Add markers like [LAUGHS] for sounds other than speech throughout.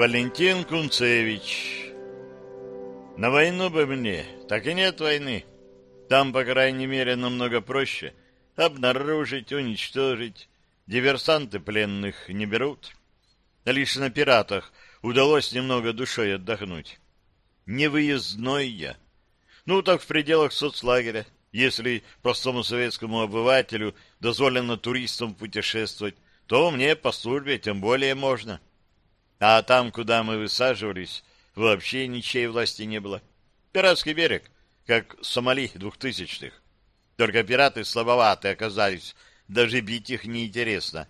Валентин Кунцевич На войну бы мне, так и нет войны. Там, по крайней мере, намного проще обнаружить, уничтожить. Диверсанты пленных не берут. Лишь на пиратах удалось немного душой отдохнуть. Невыездной я. Ну, так в пределах соцлагеря. Если простому советскому обывателю дозволено туристам путешествовать, то мне по службе тем более можно. А там, куда мы высаживались, вообще ничьей власти не было. Пиратский берег, как Сомали двухтысячных. Только пираты слабоваты оказались, даже бить их неинтересно.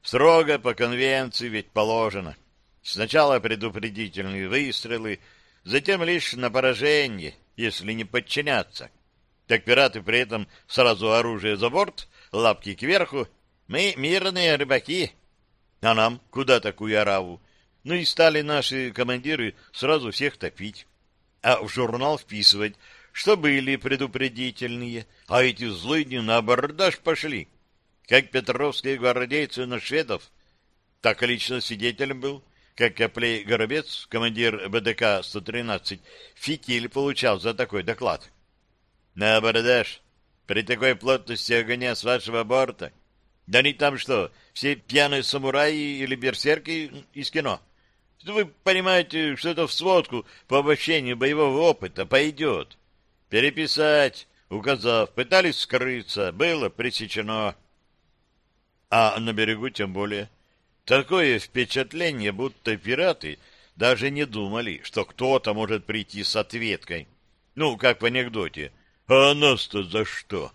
Строго по конвенции ведь положено. Сначала предупредительные выстрелы, затем лишь на поражение, если не подчиняться. Так пираты при этом сразу оружие за борт, лапки кверху. Мы мирные рыбаки. А нам куда такую ораву? Ну и стали наши командиры сразу всех топить. А в журнал вписывать, что были предупредительные, а эти злыдни на абордаж пошли. Как петровские гвардейцы на шведов. Так лично свидетелем был, как Коплей Горобец, командир БДК-113, фитиль получал за такой доклад. На абордаж. При такой плотности огня с вашего борта. Да не там что, все пьяные самураи или берсерки из кино. Вы понимаете, что это в сводку по обобщению боевого опыта пойдет. Переписать, указав, пытались скрыться, было пресечено. А на берегу тем более. Такое впечатление, будто пираты даже не думали, что кто-то может прийти с ответкой. Ну, как в анекдоте. А нас-то за что?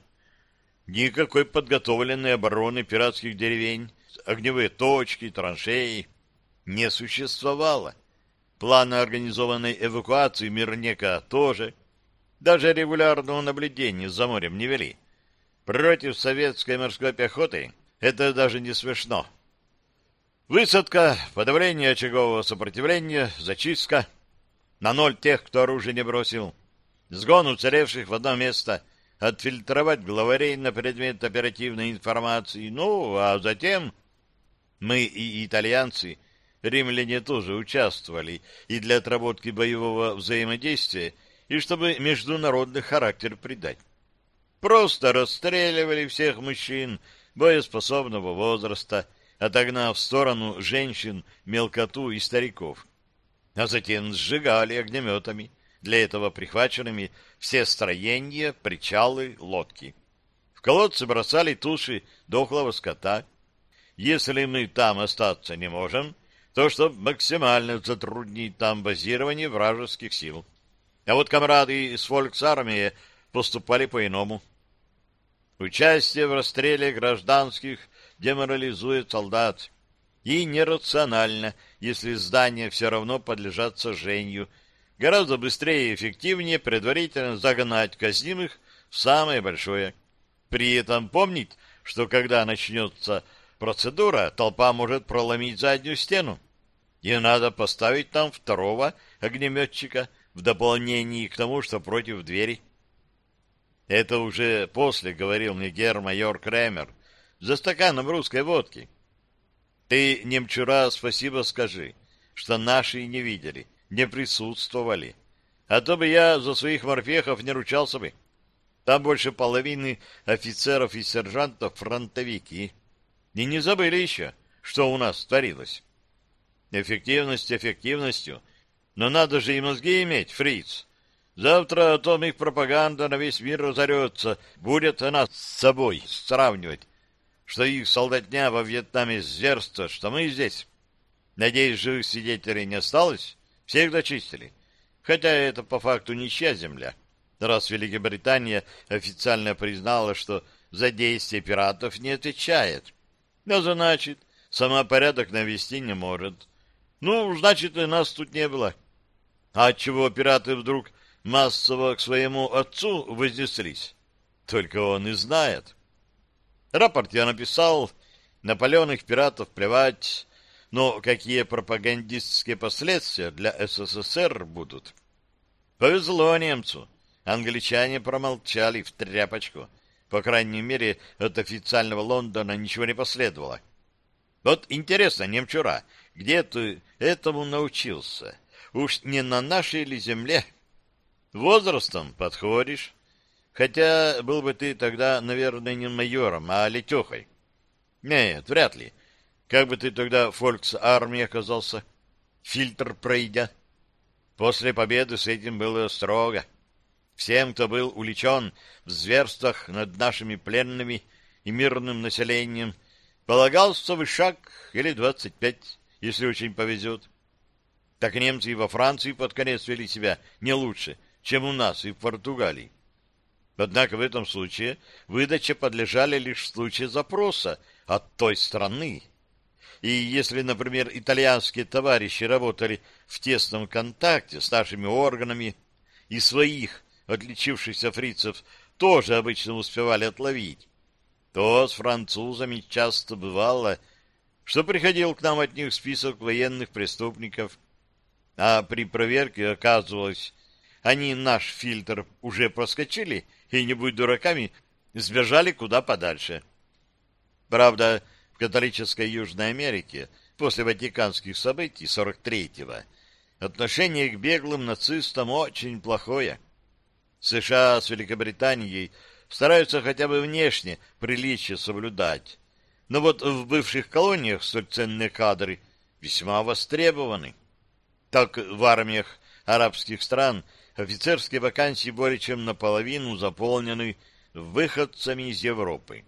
Никакой подготовленной обороны пиратских деревень, огневые точки, траншеи не существовало. Плана организованной эвакуации Мирнека тоже. Даже регулярного наблюдения за морем не вели. Против советской морской пехоты это даже не смешно. Высадка, подавление очагового сопротивления, зачистка. На ноль тех, кто оружие не бросил сгон уцелевших в одно место, отфильтровать главарей на предмет оперативной информации, ну, а затем мы и итальянцы, римляне тоже участвовали и для отработки боевого взаимодействия, и чтобы международный характер придать. Просто расстреливали всех мужчин боеспособного возраста, отогнав в сторону женщин, мелкоту и стариков, а затем сжигали огнеметами, для этого прихваченными все строения, причалы, лодки. В колодцы бросали туши дохлого скота. Если мы там остаться не можем, то чтобы максимально затруднить там базирование вражеских сил. А вот комрады из фольксармии поступали по-иному. Участие в расстреле гражданских деморализует солдат. И нерационально, если здания все равно подлежат сожжению – гораздо быстрее и эффективнее предварительно загнать казнимых в самое большое. При этом помнить, что когда начнется процедура, толпа может проломить заднюю стену, и надо поставить там второго огнеметчика в дополнение к тому, что против двери. Это уже после говорил мне гер-майор Кремер за стаканом русской водки. Ты, немчура, спасибо скажи, что наши не видели не присутствовали. А то бы я за своих морпехов не ручался бы. Там больше половины офицеров и сержантов фронтовики. И не забыли еще, что у нас творилось. Эффективность эффективностью, но надо же и мозги иметь, фриц. Завтра о том их пропаганда на весь мир разорется, будет нас с собой сравнивать, что их солдатня во Вьетнаме зверство, что мы здесь. Надеюсь, живых свидетелей не осталось? Всех дочистили. Хотя это по факту ничья земля, раз Великобритания официально признала, что за действия пиратов не отвечает. А значит, сама порядок навести не может. Ну, значит, и нас тут не было. А отчего пираты вдруг массово к своему отцу вознеслись? Только он и знает. Рапорт я написал, на паленых пиратов плевать, но какие пропагандистские последствия для СССР будут? Повезло немцу. Англичане промолчали в тряпочку. По крайней мере, от официального Лондона ничего не последовало. Вот интересно, немчура, где ты этому научился? Уж не на нашей ли земле? Возрастом подходишь. Хотя был бы ты тогда, наверное, не майором, а летехой. Нет, вряд ли. Как бы ты тогда в фолькс-армии оказался? Фильтр пройдя. После победы с этим было строго. Всем, кто был увлечен в зверствах над нашими пленными и мирным населением, полагался вышаг или двадцать пять, если очень повезет. Так немцы и во Франции под конец вели себя не лучше, чем у нас и в Португалии. Однако в этом случае выдача подлежали лишь в случае запроса от той страны. И если, например, итальянские товарищи работали в тесном контакте с нашими органами и своих отличившихся фрицев тоже обычно успевали отловить, то с французами часто бывало, что приходил к нам от них список военных преступников, а при проверке оказывалось, они наш фильтр уже проскочили и, не будь дураками, сбежали куда подальше. Правда, в католической Южной Америке после ватиканских событий 43-го отношение к беглым нацистам очень плохое. США с Великобританией стараются хотя бы внешне приличие соблюдать. Но вот в бывших колониях столь ценные кадры весьма востребованы. Так в армиях арабских стран офицерские вакансии более чем наполовину заполнены выходцами из Европы.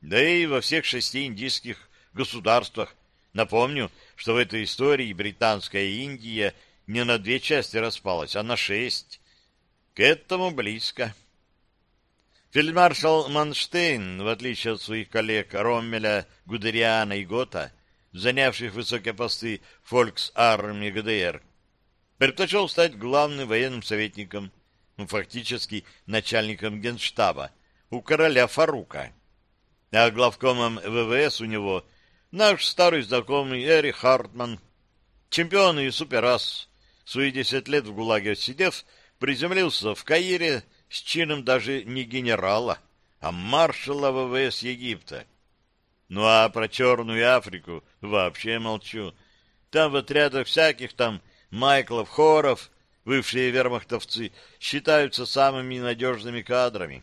Да и во всех шести индийских государствах. Напомню, что в этой истории британская Индия не на две части распалась, а на шесть. К этому близко. Фельдмаршал Манштейн, в отличие от своих коллег Роммеля, Гудериана и Гота, занявших высокие посты фолькс-армии ГДР, предпочел стать главным военным советником, ну, фактически начальником генштаба, у короля Фарука. А главкомом ВВС у него наш старый знакомый Эри Хартман, чемпион и суперас, свои десять лет в ГУЛАГе отсидев, приземлился в Каире с чином даже не генерала, а маршала ВВС Египта. Ну а про Черную Африку вообще молчу. Там в отрядах всяких там Майклов, Хоров, бывшие вермахтовцы, считаются самыми надежными кадрами.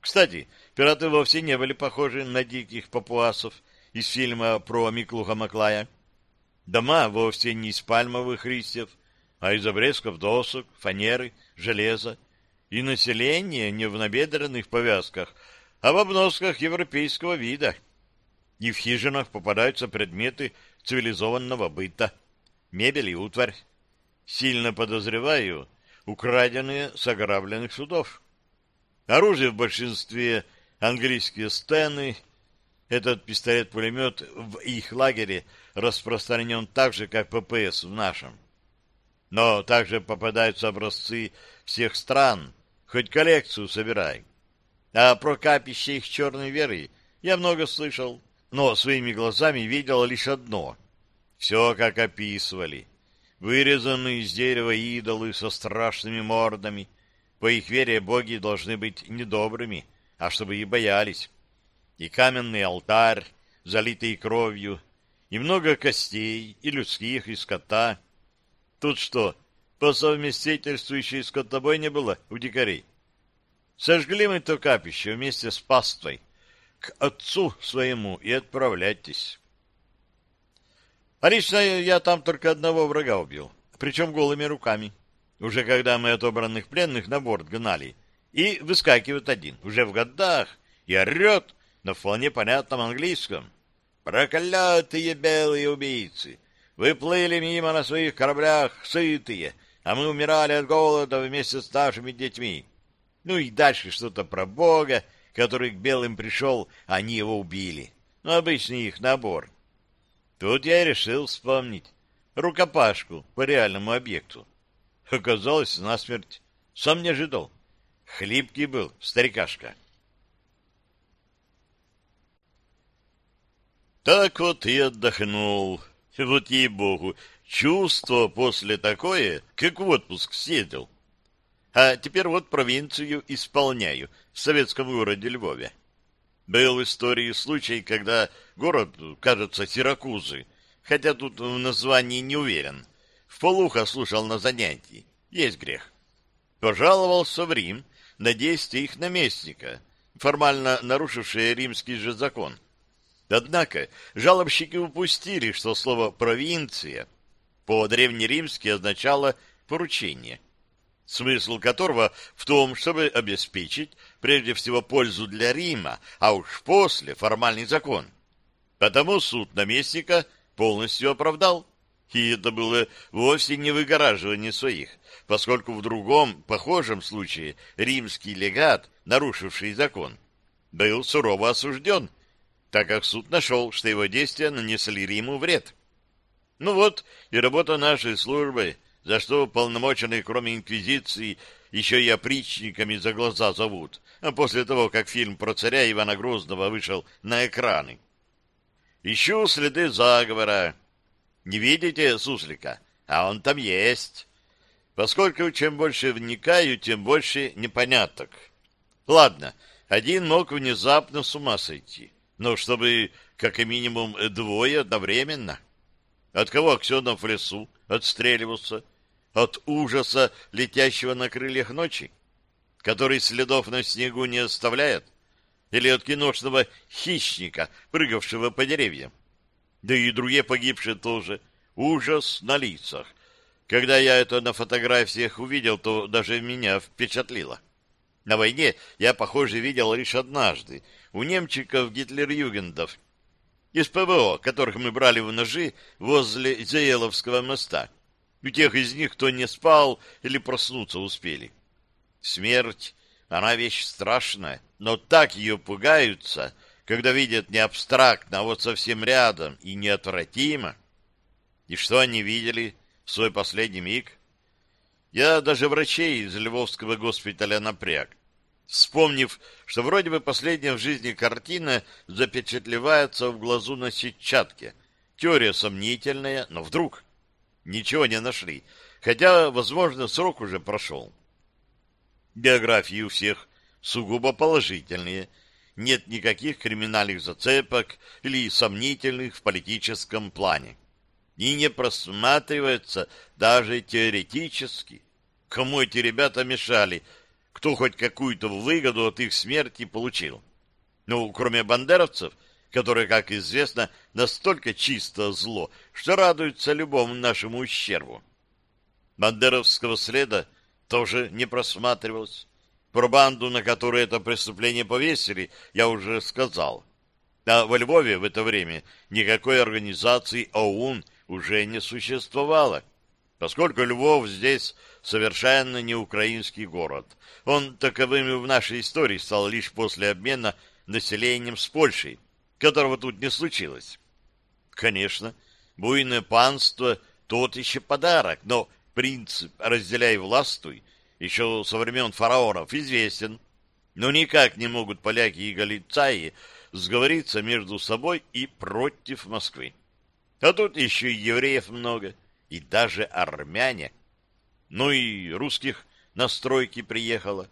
Кстати, пираты вовсе не были похожи на диких папуасов из фильма про Миклуха Маклая. Дома вовсе не из пальмовых листьев, а из обрезков досок, фанеры, железа, и население не в набедренных повязках, а в обносках европейского вида. И в хижинах попадаются предметы цивилизованного быта, мебель и утварь. Сильно подозреваю, украденные с ограбленных судов. Оружие в большинстве английские стены. Этот пистолет-пулемет в их лагере распространен так же, как ППС в нашем. Но также попадаются образцы всех стран, Хоть коллекцию собирай. А про капище их черной веры я много слышал, но своими глазами видел лишь одно. Все, как описывали. Вырезанные из дерева идолы со страшными мордами. По их вере боги должны быть недобрыми, а чтобы и боялись. И каменный алтарь, залитый кровью, и много костей, и людских, и скота. Тут что, по совместительству еще и скотобой не было у дикарей. Сожгли мы то капище вместе с паствой. К отцу своему и отправляйтесь. А лично я там только одного врага убил, причем голыми руками. Уже когда мы отобранных пленных на борт гнали, и выскакивает один, уже в годах, и орет на вполне понятном английском. «Проклятые белые убийцы! Вы плыли мимо на своих кораблях сытые, а мы умирали от голода вместе с нашими детьми. Ну и дальше что-то про Бога, который к белым пришел, а они его убили. Ну, обычный их набор. Тут я решил вспомнить рукопашку по реальному объекту. Оказалось, насмерть. Сам не ожидал. Хлипкий был, старикашка. Так вот и отдохнул. [LAUGHS] Вот ей-богу, чувство после такое, как в отпуск съездил. А теперь вот провинцию исполняю в советском городе Львове. Был в истории случай, когда город, кажется, Сиракузы, хотя тут в названии не уверен. В полухо слушал на занятии. Есть грех. Пожаловался в Рим на действия их наместника, формально нарушившие римский же закон. Однако жалобщики упустили, что слово «провинция» по-древнеримски означало «поручение», смысл которого в том, чтобы обеспечить прежде всего пользу для Рима, а уж после формальный закон. Потому суд наместника полностью оправдал, и это было вовсе не выгораживание своих, поскольку в другом, похожем случае, римский легат, нарушивший закон, был сурово осужден – так как суд нашел, что его действия нанесли Риму вред. Ну вот и работа нашей службы, за что полномоченные, кроме инквизиции, еще и опричниками за глаза зовут, а после того, как фильм про царя Ивана Грозного вышел на экраны. Ищу следы заговора. Не видите суслика? А он там есть. Поскольку чем больше вникаю, тем больше непоняток. Ладно, один мог внезапно с ума сойти но чтобы как минимум двое одновременно. От кого Аксенов в лесу отстреливался? От ужаса, летящего на крыльях ночи, который следов на снегу не оставляет? Или от киношного хищника, прыгавшего по деревьям? Да и другие погибшие тоже. Ужас на лицах. Когда я это на фотографиях увидел, то даже меня впечатлило. На войне я, похоже, видел лишь однажды, у немчиков гитлер-югендов из ПВО, которых мы брали в ножи возле Зееловского моста. У тех из них, кто не спал или проснуться успели. Смерть, она вещь страшная, но так ее пугаются, когда видят не абстрактно, а вот совсем рядом и неотвратимо. И что они видели в свой последний миг? Я даже врачей из Львовского госпиталя напряг вспомнив, что вроде бы последняя в жизни картина запечатлевается в глазу на сетчатке. Теория сомнительная, но вдруг ничего не нашли, хотя, возможно, срок уже прошел. Биографии у всех сугубо положительные, нет никаких криминальных зацепок или сомнительных в политическом плане. И не просматривается даже теоретически. Кому эти ребята мешали кто хоть какую-то выгоду от их смерти получил. Ну, кроме бандеровцев, которые, как известно, настолько чисто зло, что радуются любому нашему ущербу. Бандеровского следа тоже не просматривалось. Про банду, на которую это преступление повесили, я уже сказал. А во Львове в это время никакой организации ОУН уже не существовало, поскольку Львов здесь совершенно не украинский город. Он таковым в нашей истории стал лишь после обмена населением с Польшей, которого тут не случилось. Конечно, буйное панство — тот еще подарок, но принцип «разделяй властвуй» еще со времен фараонов известен. Но никак не могут поляки и галицаи сговориться между собой и против Москвы. А тут еще и евреев много, и даже армяне — ну и русских на стройки приехало.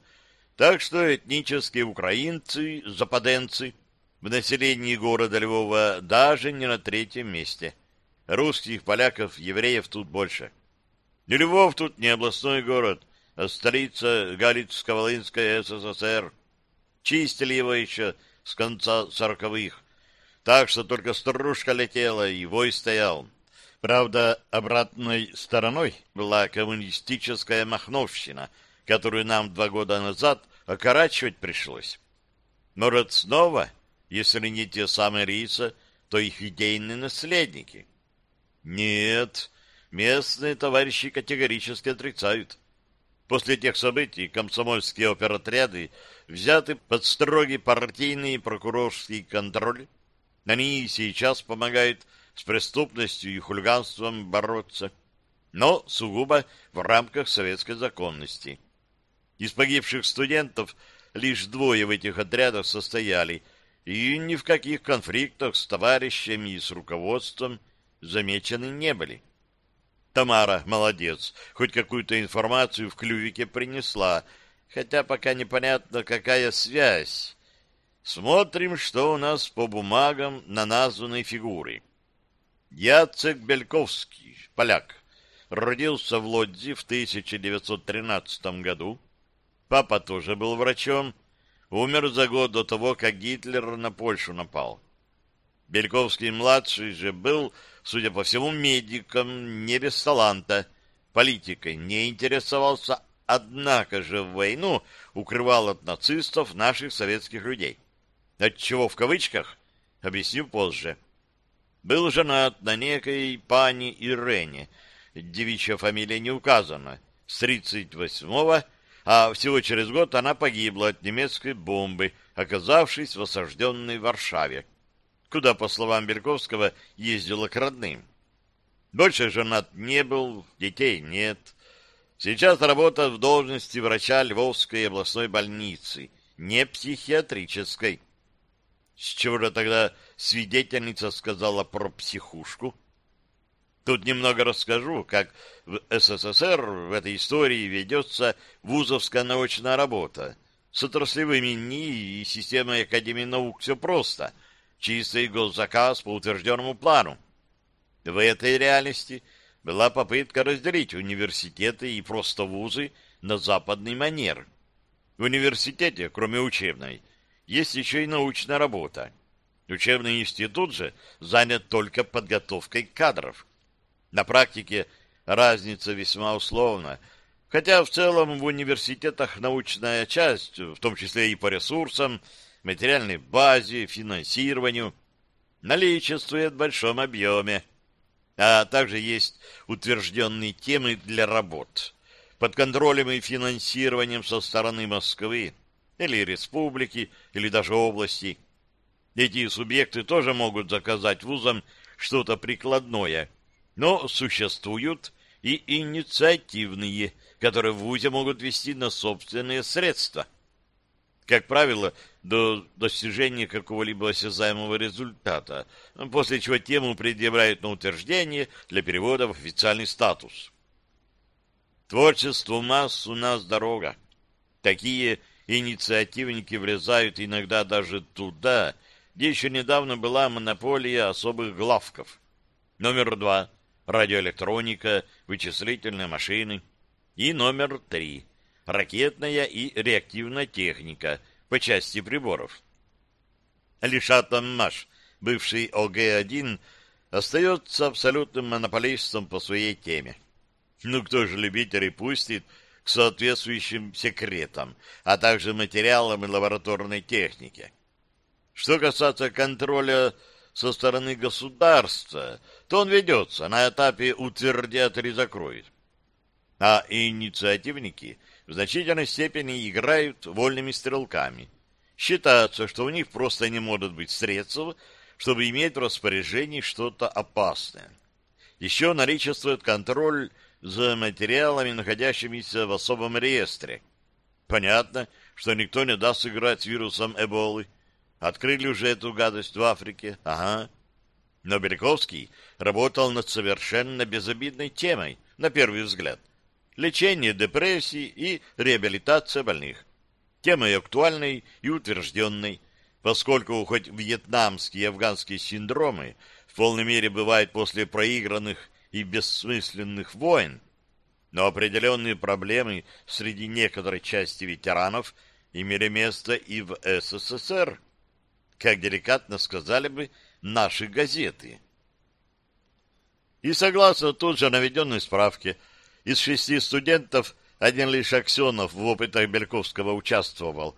Так что этнические украинцы, западенцы в населении города Львова даже не на третьем месте. Русских, поляков, евреев тут больше. И Львов тут не областной город, а столица Галицко-Волынская СССР. Чистили его еще с конца сороковых, так что только старушка летела и вой стоял. Правда, обратной стороной была коммунистическая махновщина, которую нам два года назад окорачивать пришлось. Может, снова, если не те самые риса, то их идейные наследники? Нет, местные товарищи категорически отрицают. После тех событий комсомольские оперотряды взяты под строгий партийный и прокурорский контроль. Они сейчас помогают с преступностью и хулиганством бороться, но сугубо в рамках советской законности. Из погибших студентов лишь двое в этих отрядах состояли, и ни в каких конфликтах с товарищами и с руководством замечены не были. Тамара, молодец, хоть какую-то информацию в клювике принесла, хотя пока непонятно, какая связь. Смотрим, что у нас по бумагам на названной фигуре. Яцек Бельковский, поляк, родился в Лодзи в 1913 году. Папа тоже был врачом, умер за год до того, как Гитлер на Польшу напал. Бельковский-младший же был, судя по всему, медиком, не без таланта, политикой не интересовался, однако же в войну укрывал от нацистов наших советских людей. Отчего в кавычках, объясню позже. Был женат на некой пани Ирене, девичья фамилия не указана, с 38-го, а всего через год она погибла от немецкой бомбы, оказавшись в осажденной Варшаве, куда, по словам Бельковского, ездила к родным. Больше женат не был, детей нет. Сейчас работает в должности врача Львовской областной больницы, не психиатрической. С чего же тогда свидетельница сказала про психушку? Тут немного расскажу, как в СССР в этой истории ведется вузовская научная работа. С отраслевыми НИИ и системой Академии наук все просто. Чистый госзаказ по утвержденному плану. В этой реальности была попытка разделить университеты и просто вузы на западный манер. В университете, кроме учебной, есть еще и научная работа. Учебный институт же занят только подготовкой кадров. На практике разница весьма условна, хотя в целом в университетах научная часть, в том числе и по ресурсам, материальной базе, финансированию, наличествует в большом объеме а также есть утвержденные темы для работ под контролем и финансированием со стороны Москвы или республики, или даже области. Эти субъекты тоже могут заказать вузам что-то прикладное, но существуют и инициативные, которые в ВУЗе могут вести на собственные средства. Как правило, до достижения какого-либо осязаемого результата, после чего тему предъявляют на утверждение для перевода в официальный статус. Творчеству масс у нас дорога. Такие инициативники влезают иногда даже туда, где еще недавно была монополия особых главков. Номер два — радиоэлектроника, вычислительные машины. И номер три — ракетная и реактивная техника — по части приборов. Лишь Атоммаш, бывший ОГ-1, остается абсолютным монополистом по своей теме. Ну кто же любителей пустит соответствующим секретам, а также материалам и лабораторной технике? Что касается контроля со стороны государства, то он ведется на этапе утвердят или закроют. А инициативники — в значительной степени играют вольными стрелками. Считается, что у них просто не может быть средств, чтобы иметь в распоряжении что-то опасное. Еще наличествует контроль за материалами, находящимися в особом реестре. Понятно, что никто не даст играть с вирусом Эболы. Открыли уже эту гадость в Африке. Ага. Но Беляковский работал над совершенно безобидной темой, на первый взгляд лечение депрессии и реабилитация больных. Темой актуальной и утвержденной, поскольку хоть вьетнамские и афганские синдромы в полной мере бывают после проигранных и бессмысленных войн, но определенные проблемы среди некоторой части ветеранов имели место и в СССР, как деликатно сказали бы наши газеты. И согласно тут же наведенной справке из шести студентов один лишь Аксенов в опытах Бельковского участвовал,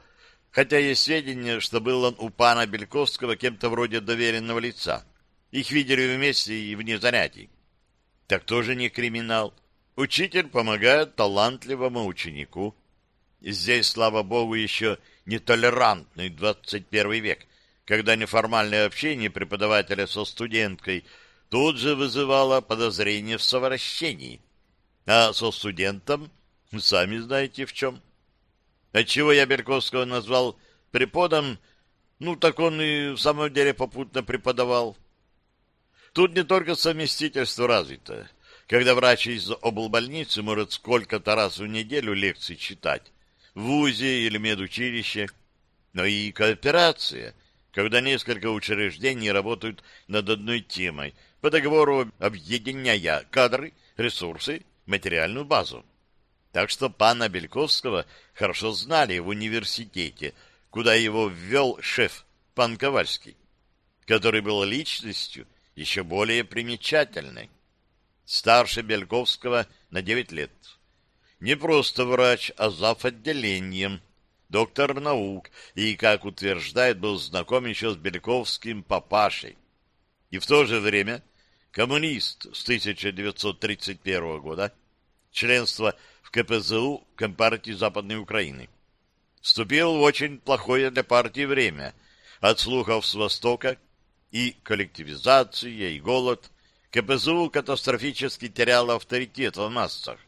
хотя есть сведения, что был он у пана Бельковского кем-то вроде доверенного лица. Их видели вместе и вне занятий. Так тоже не криминал. Учитель помогает талантливому ученику. Здесь, слава богу, еще нетолерантный 21 век, когда неформальное общение преподавателя со студенткой тут же вызывало подозрение в совращении. А со студентом, сами знаете в чем. Отчего я Берковского назвал преподом, ну, так он и в самом деле попутно преподавал. Тут не только совместительство развито. Когда врач из облбольницы может сколько-то раз в неделю лекции читать, в ВУЗе или медучилище, но и кооперация, когда несколько учреждений работают над одной темой, по договору объединяя кадры, ресурсы, материальную базу. Так что пана Бельковского хорошо знали в университете, куда его ввел шеф, пан Ковальский, который был личностью еще более примечательной. Старше Бельковского на 9 лет. Не просто врач, а зав. отделением, доктор наук, и, как утверждает, был знаком еще с Бельковским папашей. И в то же время коммунист с 1931 года, членство в КПЗУ Компартии Западной Украины. Вступил в очень плохое для партии время. От слухов с Востока и коллективизация, и голод КПЗУ катастрофически терял авторитет в массах.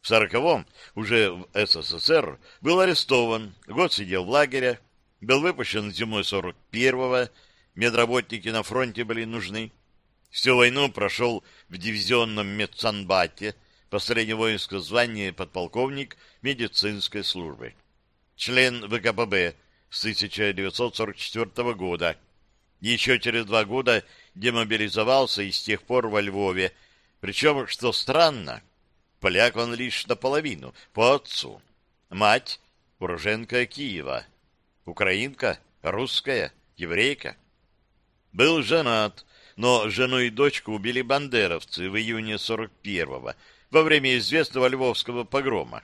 В сороковом, уже в СССР, был арестован, год сидел в лагере, был выпущен зимой сорок первого, медработники на фронте были нужны. Всю войну прошел в дивизионном медсанбате, последнее воинское звание подполковник медицинской службы. Член ВКПБ с 1944 года. Еще через два года демобилизовался и с тех пор во Львове. Причем, что странно, поляк он лишь наполовину, по отцу. Мать — уроженка Киева. Украинка, русская, еврейка. Был женат, но жену и дочку убили бандеровцы в июне 41-го, во время известного львовского погрома.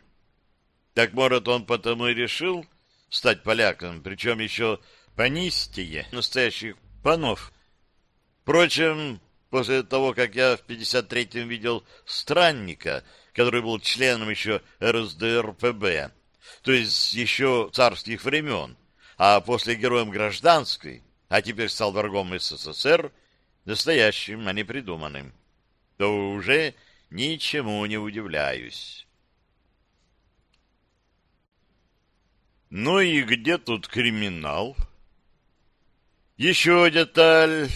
Так, может, он потому и решил стать поляком, причем еще понистее настоящих панов. Впрочем, после того, как я в 53-м видел странника, который был членом еще РСДРПБ, то есть еще царских времен, а после героем гражданской, а теперь стал врагом СССР, настоящим, а не придуманным, то уже ничему не удивляюсь. Ну и где тут криминал? Еще деталь.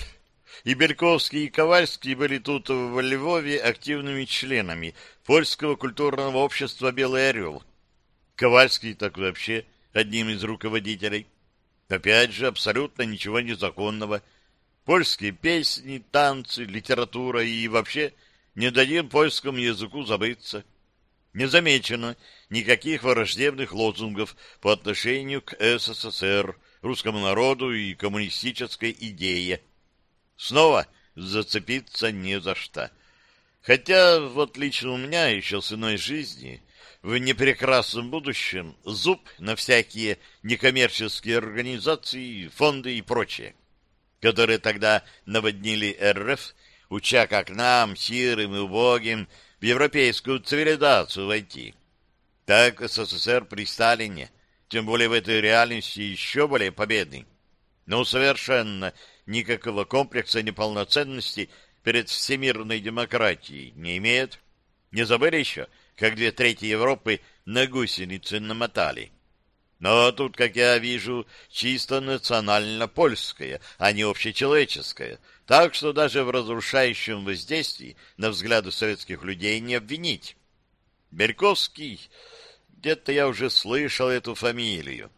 И Бельковский, и Ковальский были тут в Львове активными членами Польского культурного общества «Белый орел». Ковальский так вообще одним из руководителей. Опять же, абсолютно ничего незаконного – польские песни, танцы, литература и вообще не дадим польскому языку забыться. Не замечено никаких враждебных лозунгов по отношению к СССР, русскому народу и коммунистической идее. Снова зацепиться не за что. Хотя вот лично у меня еще с иной жизни в непрекрасном будущем зуб на всякие некоммерческие организации, фонды и прочее которые тогда наводнили РФ, уча как нам, сирым и убогим, в европейскую цивилизацию войти. Так СССР при Сталине, тем более в этой реальности еще более победный. Но совершенно никакого комплекса неполноценности перед всемирной демократией не имеет. Не забыли еще, как две трети Европы на гусеницы намотали? Но тут, как я вижу, чисто национально-польское, а не общечеловеческое. Так что даже в разрушающем воздействии на взгляды советских людей не обвинить. Бельковский, где-то я уже слышал эту фамилию.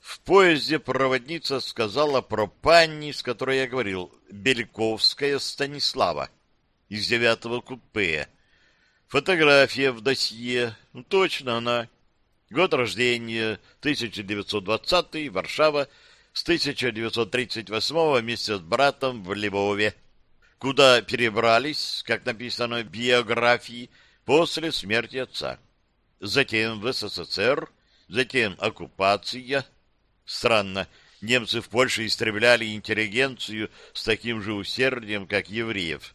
В поезде проводница сказала про панни, с которой я говорил, Бельковская Станислава, из девятого купе. Фотография в досье. Ну, точно она. Год рождения 1920 Варшава с 1938 вместе с братом в Львове, куда перебрались, как написано в биографии, после смерти отца. Затем в СССР, затем оккупация. Странно, немцы в Польше истребляли интеллигенцию с таким же усердием, как евреев.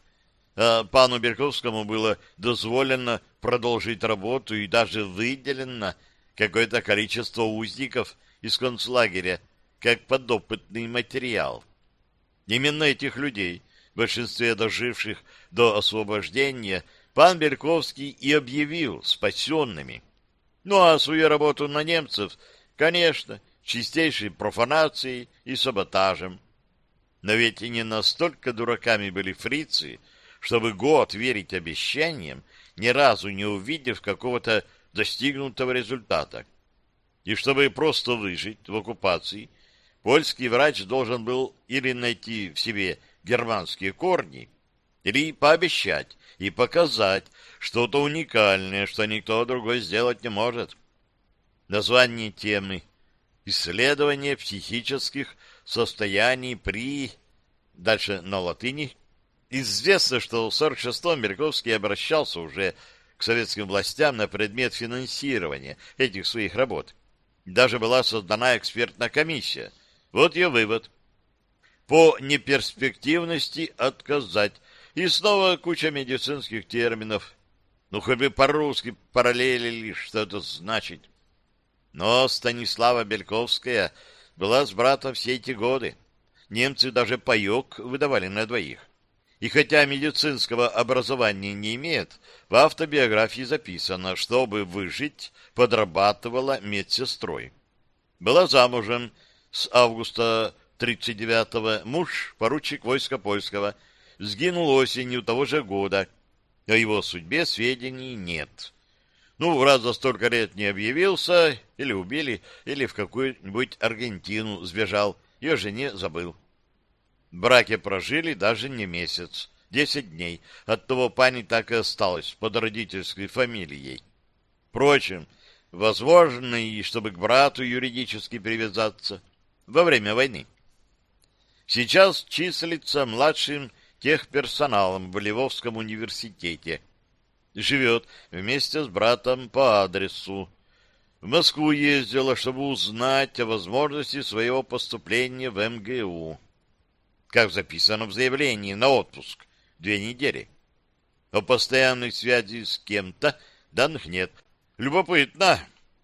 А пану Берковскому было дозволено продолжить работу и даже выделено какое-то количество узников из концлагеря, как подопытный материал. Именно этих людей, в большинстве доживших до освобождения, пан Берковский и объявил спасенными. Ну а свою работу на немцев, конечно, чистейшей профанацией и саботажем. Но ведь и не настолько дураками были фрицы, чтобы год верить обещаниям, ни разу не увидев какого-то достигнутого результата. И чтобы просто выжить в оккупации, польский врач должен был или найти в себе германские корни, или пообещать и показать что-то уникальное, что никто другой сделать не может. Название темы «Исследование психических состояний при...» Дальше на латыни. Известно, что в 46-м Берковский обращался уже к советским властям на предмет финансирования этих своих работ. Даже была создана экспертная комиссия. Вот ее вывод. По неперспективности отказать. И снова куча медицинских терминов. Ну, хоть бы по-русски параллелили, что это значит. Но Станислава Бельковская была с братом все эти годы. Немцы даже паек выдавали на двоих. И хотя медицинского образования не имеет, в автобиографии записано, чтобы выжить, подрабатывала медсестрой. Была замужем с августа 39-го, муж, поручик войска польского, сгинул осенью того же года. О его судьбе сведений нет. Ну, раз за столько лет не объявился, или убили, или в какую-нибудь Аргентину сбежал, ее жене забыл. В браке прожили даже не месяц, десять дней. Оттого пани так и осталась под родительской фамилией. Впрочем, возможно, и чтобы к брату юридически привязаться во время войны. Сейчас числится младшим техперсоналом в Львовском университете – живет вместе с братом по адресу. В Москву ездила, чтобы узнать о возможности своего поступления в МГУ. Как записано в заявлении на отпуск, две недели. О постоянной связи с кем-то данных нет. Любопытно.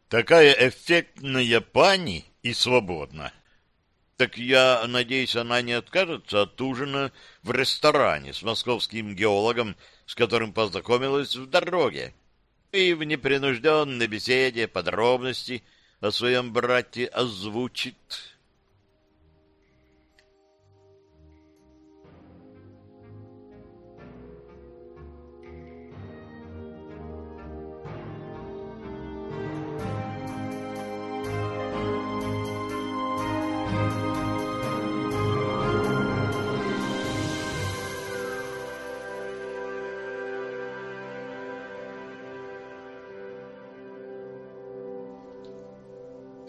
Такая эффектная пани и свободна. Так я надеюсь, она не откажется от ужина в ресторане с московским геологом с которым познакомилась в дороге, и в непринужденной беседе подробности о своем брате озвучит.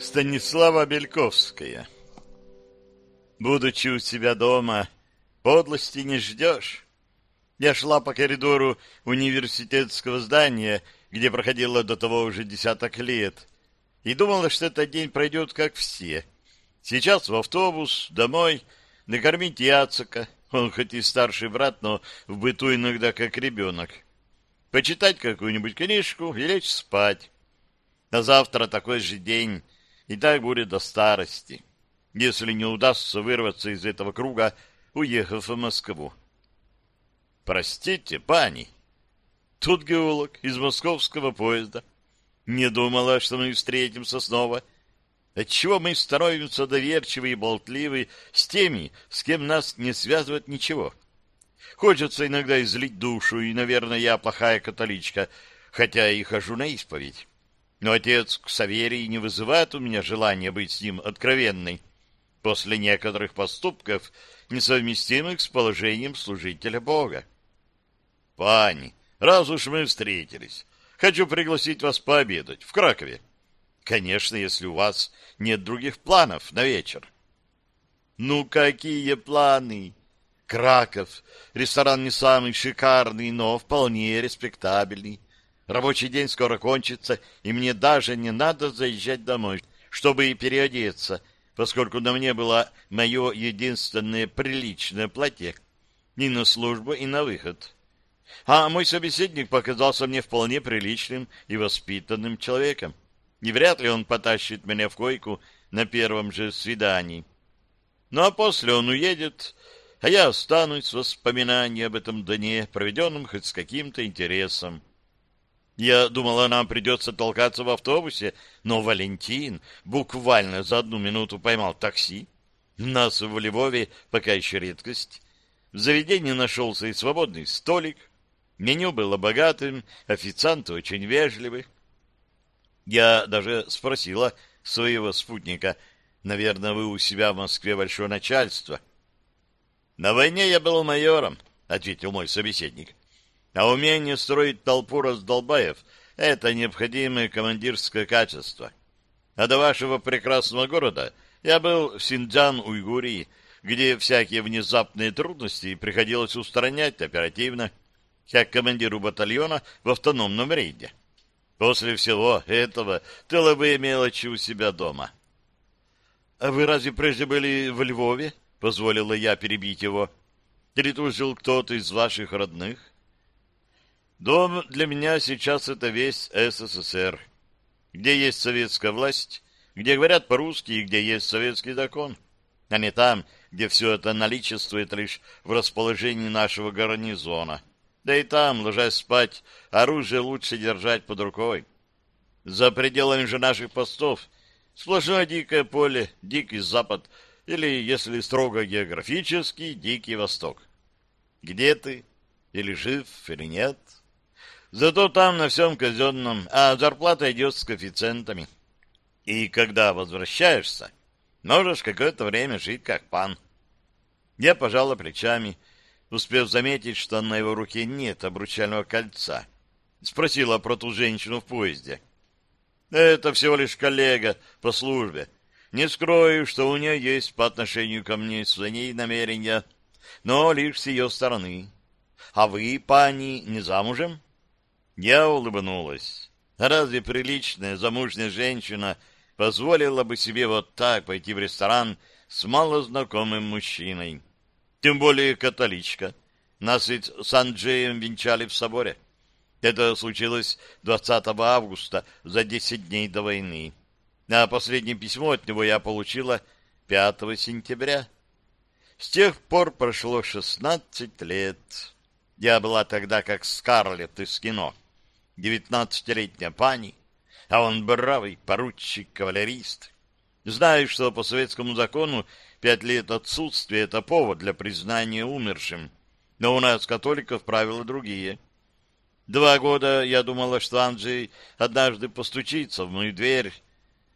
Станислава Бельковская Будучи у себя дома, подлости не ждешь. Я шла по коридору университетского здания, где проходила до того уже десяток лет, и думала, что этот день пройдет как все. Сейчас в автобус, домой, накормить Яцека, он хоть и старший брат, но в быту иногда как ребенок, почитать какую-нибудь книжку и лечь спать. На завтра такой же день и так будет до старости, если не удастся вырваться из этого круга, уехав в Москву. Простите, пани, тут геолог из московского поезда. Не думала, что мы встретимся снова. Отчего мы становимся доверчивы и болтливы с теми, с кем нас не связывает ничего? Хочется иногда излить душу, и, наверное, я плохая католичка, хотя и хожу на исповедь. Но отец Ксаверий не вызывает у меня желания быть с ним откровенной после некоторых поступков, несовместимых с положением служителя Бога. Пани, раз уж мы встретились, хочу пригласить вас пообедать в Кракове. Конечно, если у вас нет других планов на вечер. Ну, какие планы? Краков. Ресторан не самый шикарный, но вполне респектабельный. Рабочий день скоро кончится, и мне даже не надо заезжать домой, чтобы переодеться, поскольку на мне было мое единственное приличное платье и на службу, и на выход. А мой собеседник показался мне вполне приличным и воспитанным человеком. И вряд ли он потащит меня в койку на первом же свидании. Ну а после он уедет, а я останусь с воспоминанием об этом дне, проведенном хоть с каким-то интересом. Я думала, нам придется толкаться в автобусе, но Валентин буквально за одну минуту поймал такси. Нас в Львове пока еще редкость. В заведении нашелся и свободный столик. Меню было богатым, официант очень вежливый. Я даже спросила своего спутника, Наверное, вы у себя в Москве большое начальство. На войне я был майором, ответил мой собеседник. А умение строить толпу раздолбаев — это необходимое командирское качество. А до вашего прекрасного города я был в Синьцзян-Уйгурии, где всякие внезапные трудности приходилось устранять оперативно, как командиру батальона в автономном рейде. После всего этого тыловые мелочи у себя дома. — А вы разве прежде были в Львове? — позволила я перебить его. — Или кто-то из ваших родных? — Дом для меня сейчас это весь СССР. Где есть советская власть, где говорят по-русски и где есть советский закон, а не там, где все это наличествует лишь в расположении нашего гарнизона. Да и там, ложась спать, оружие лучше держать под рукой. За пределами же наших постов сплошное дикое поле, дикий запад, или, если строго географически, дикий восток. Где ты? Или жив, или нет? Зато там на всем казенном, а зарплата идет с коэффициентами. И когда возвращаешься, можешь какое-то время жить как пан. Я пожала плечами, успев заметить, что на его руке нет обручального кольца. Спросила про ту женщину в поезде. Это всего лишь коллега по службе. Не скрою, что у нее есть по отношению ко мне свои намерения, но лишь с ее стороны. А вы, пани, не замужем? Я улыбнулась. Разве приличная замужняя женщина позволила бы себе вот так пойти в ресторан с малознакомым мужчиной. Тем более католичка. Нас ведь с Анджеем венчали в соборе. Это случилось 20 августа, за 10 дней до войны. А последнее письмо от него я получила 5 сентября. С тех пор прошло 16 лет. Я была тогда как Скарлетт из кино. Девятнадцатилетняя пани, а он бравый поручик-кавалерист. Знаю, что по советскому закону пять лет отсутствия — это повод для признания умершим. Но у нас, католиков, правила другие. Два года я думала, что Анджей однажды постучится в мою дверь.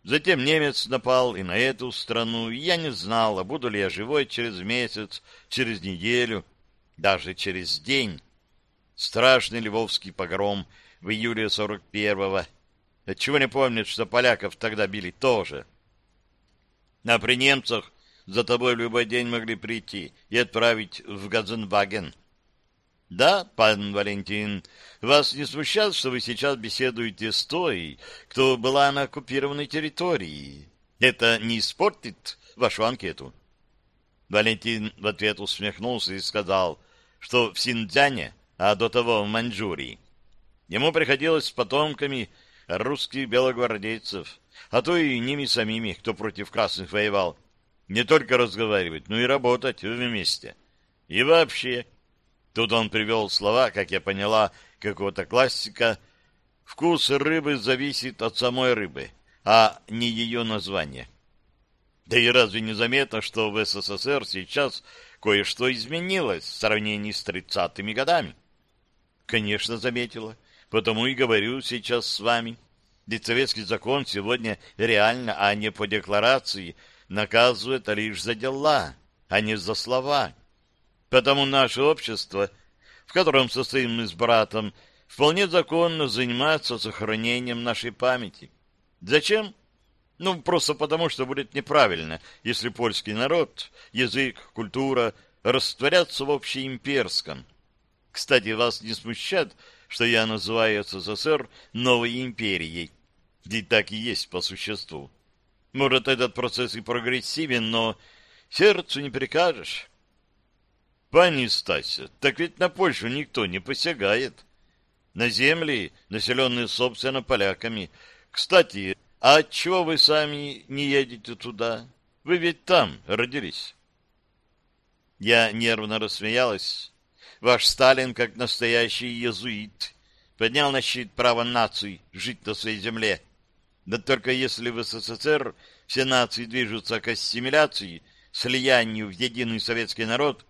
Затем немец напал и на эту страну, и я не знала, буду ли я живой через месяц, через неделю, даже через день. Страшный львовский погром в июле 41-го. Отчего не помнят, что поляков тогда били тоже. — а при немцах за тобой в любой день могли прийти и отправить в Газенваген. Да, пан Валентин, вас не смущает, что вы сейчас беседуете с той, кто была на оккупированной территории? Это не испортит вашу анкету? Валентин в ответ усмехнулся и сказал, что в Синьцзяне, а до того в Маньчжурии, ему приходилось с потомками русских белогвардейцев, а то и ними самими, кто против красных воевал, не только разговаривать, но и работать вместе. И вообще, тут он привел слова, как я поняла, какого-то классика, вкус рыбы зависит от самой рыбы, а не ее названия. Да и разве не заметно, что в СССР сейчас кое-что изменилось в сравнении с тридцатыми годами? Конечно, заметила, потому и говорю сейчас с вами. Ведь советский закон сегодня реально, а не по декларации, наказывает лишь за дела, а не за слова. Потому наше общество, в котором состоим мы с братом, вполне законно занимается сохранением нашей памяти. Зачем? Ну, просто потому, что будет неправильно, если польский народ, язык, культура растворятся в общеимперском. Кстати, вас не смущает, что я называю СССР новой империей? Ведь так и есть по существу. Может, этот процесс и прогрессивен, но сердцу не прикажешь. Пани Стася, так ведь на Польшу никто не посягает. На земли, населенные, собственно, поляками. Кстати, а отчего вы сами не едете туда? Вы ведь там родились. Я нервно рассмеялась. Ваш Сталин, как настоящий иезуит, поднял на щит право наций жить на своей земле. Да только если в СССР все нации движутся к ассимиляции, слиянию в единый советский народ,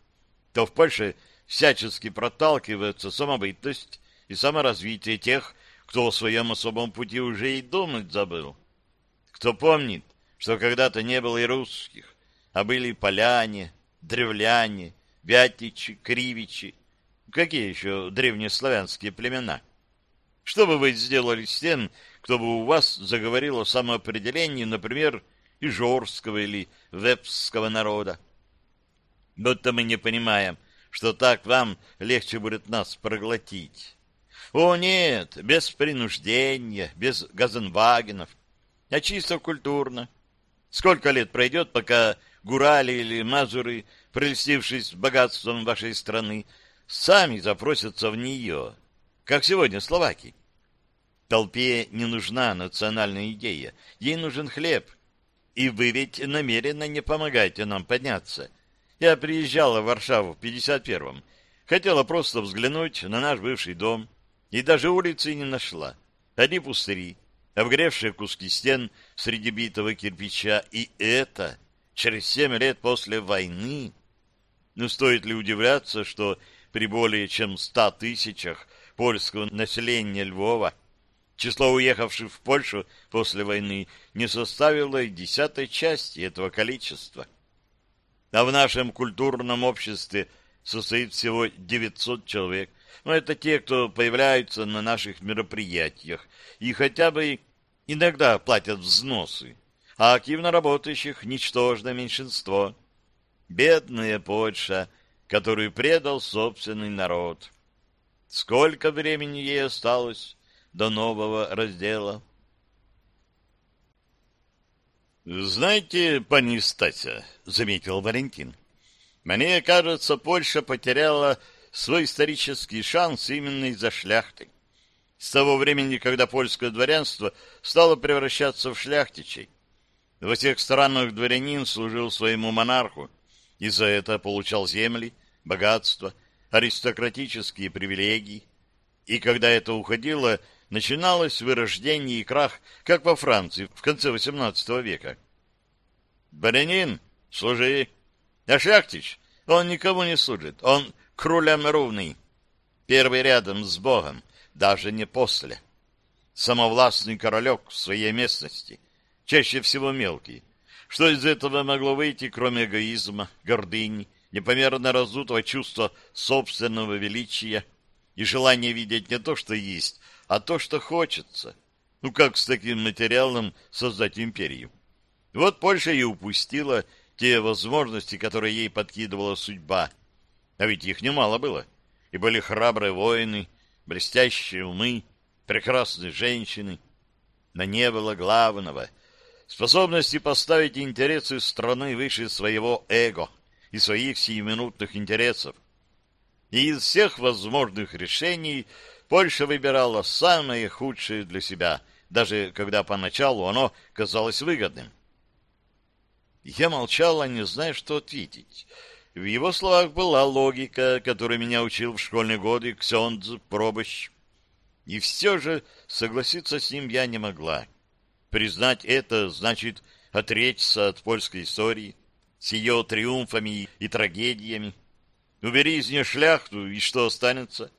то в Польше всячески проталкивается самобытность и саморазвитие тех, кто о своем особом пути уже и думать забыл. Кто помнит, что когда-то не было и русских, а были поляне, древляне, вятичи, кривичи. Какие еще древнеславянские племена? Что бы вы сделали с тем, кто бы у вас заговорил о самоопределении, например, ижорского или вепского народа? Будто мы не понимаем, что так вам легче будет нас проглотить. О, нет, без принуждения, без газенвагенов, а чисто культурно. Сколько лет пройдет, пока гурали или мазуры, прельстившись богатством вашей страны, сами запросятся в нее, как сегодня словаки? Толпе не нужна национальная идея, ей нужен хлеб. И вы ведь намеренно не помогаете нам подняться. Я приезжала в Варшаву в 51-м, хотела просто взглянуть на наш бывший дом, и даже улицы не нашла. Одни пустыри, обгревшие куски стен среди битого кирпича, и это через семь лет после войны. Ну, стоит ли удивляться, что при более чем ста тысячах польского населения Львова число уехавших в Польшу после войны не составило и десятой части этого количества. А в нашем культурном обществе состоит всего 900 человек, но это те, кто появляются на наших мероприятиях и хотя бы иногда платят взносы, а активно работающих ничтожное меньшинство. Бедная Польша, которую предал собственный народ. Сколько времени ей осталось до нового раздела? «Знаете, пани Стася, — заметил Валентин, — мне кажется, Польша потеряла свой исторический шанс именно из-за шляхты. С того времени, когда польское дворянство стало превращаться в шляхтичей. Во всех странах дворянин служил своему монарху, и за это получал земли, богатство, аристократические привилегии. И когда это уходило, начиналось вырождение и крах, как во Франции в конце XVIII века. «Дворянин, служи, а шляхтич, он никому не служит, он крулям ровный, первый рядом с Богом, даже не после. Самовластный королек в своей местности, чаще всего мелкий. Что из этого могло выйти, кроме эгоизма, гордыни, непомерно раздутого чувства собственного величия и желания видеть не то, что есть, а то, что хочется? Ну, как с таким материалом создать империю? Вот Польша и упустила те возможности, которые ей подкидывала судьба, а ведь их немало было. И были храбрые воины, блестящие умы, прекрасные женщины. Но не было главного — способности поставить интересы страны выше своего эго и своих сиюминутных интересов. И из всех возможных решений Польша выбирала самое худшее для себя, даже когда поначалу оно казалось выгодным. Я молчала, не зная, что ответить. В его словах была логика, которую меня учил в школьные годы Ксендз Пробощ. И все же согласиться с ним я не могла. Признать это значит отречься от польской истории с ее триумфами и трагедиями. Убери из нее шляхту, и что останется?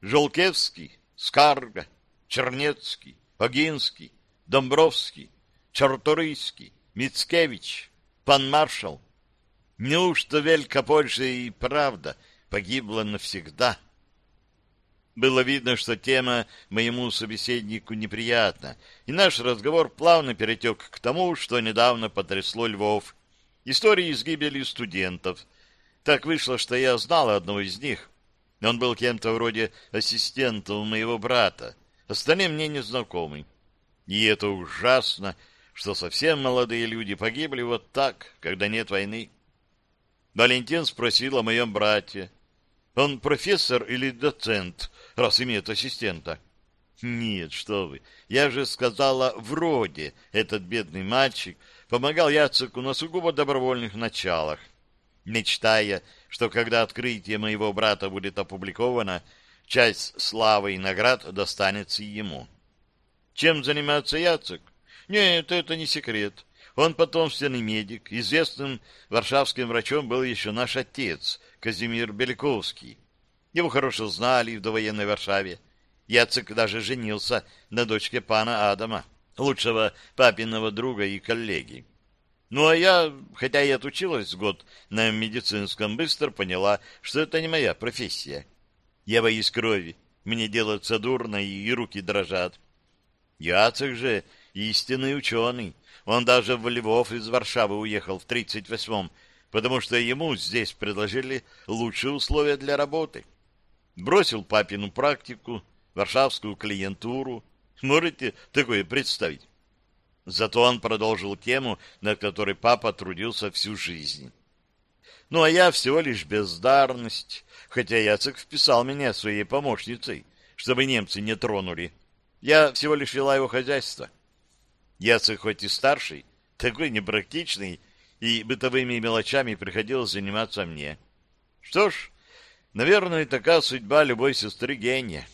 Жолкевский, Скарга, Чернецкий, Огинский, Домбровский, Чарторийский, Мицкевич, пан маршал — Неужто Велька Польша и правда погибла навсегда? Было видно, что тема моему собеседнику неприятна, и наш разговор плавно перетек к тому, что недавно потрясло Львов. Истории с гибелью студентов. Так вышло, что я знал одного из них. Он был кем-то вроде ассистента у моего брата, остальные мне незнакомый. И это ужасно, что совсем молодые люди погибли вот так, когда нет войны. Валентин спросил о моем брате. Он профессор или доцент, раз имеет ассистента? Нет, что вы. Я же сказала, вроде этот бедный мальчик помогал Яцеку на сугубо добровольных началах, мечтая, что когда открытие моего брата будет опубликовано, часть славы и наград достанется ему. Чем занимается Яцек? Нет, это не секрет. Он потомственный медик. Известным варшавским врачом был еще наш отец, Казимир Беляковский. Его хорошо знали в довоенной Варшаве. Яцек даже женился на дочке пана Адама, лучшего папиного друга и коллеги. Ну, а я, хотя и отучилась год на медицинском, быстро поняла, что это не моя профессия. Я боюсь крови, мне делается дурно, и руки дрожат. Яцек же истинный ученый. Он даже в Львов из Варшавы уехал в 38-м, потому что ему здесь предложили лучшие условия для работы. Бросил папину практику, варшавскую клиентуру. Можете такое представить? Зато он продолжил тему, над которой папа трудился всю жизнь. Ну, а я всего лишь бездарность, хотя Яцек вписал меня своей помощницей, чтобы немцы не тронули. Я всего лишь вела его хозяйство. Яцек хоть и старший, такой непрактичный, и бытовыми мелочами приходилось заниматься мне. Что ж, наверное, такая судьба любой сестры гения.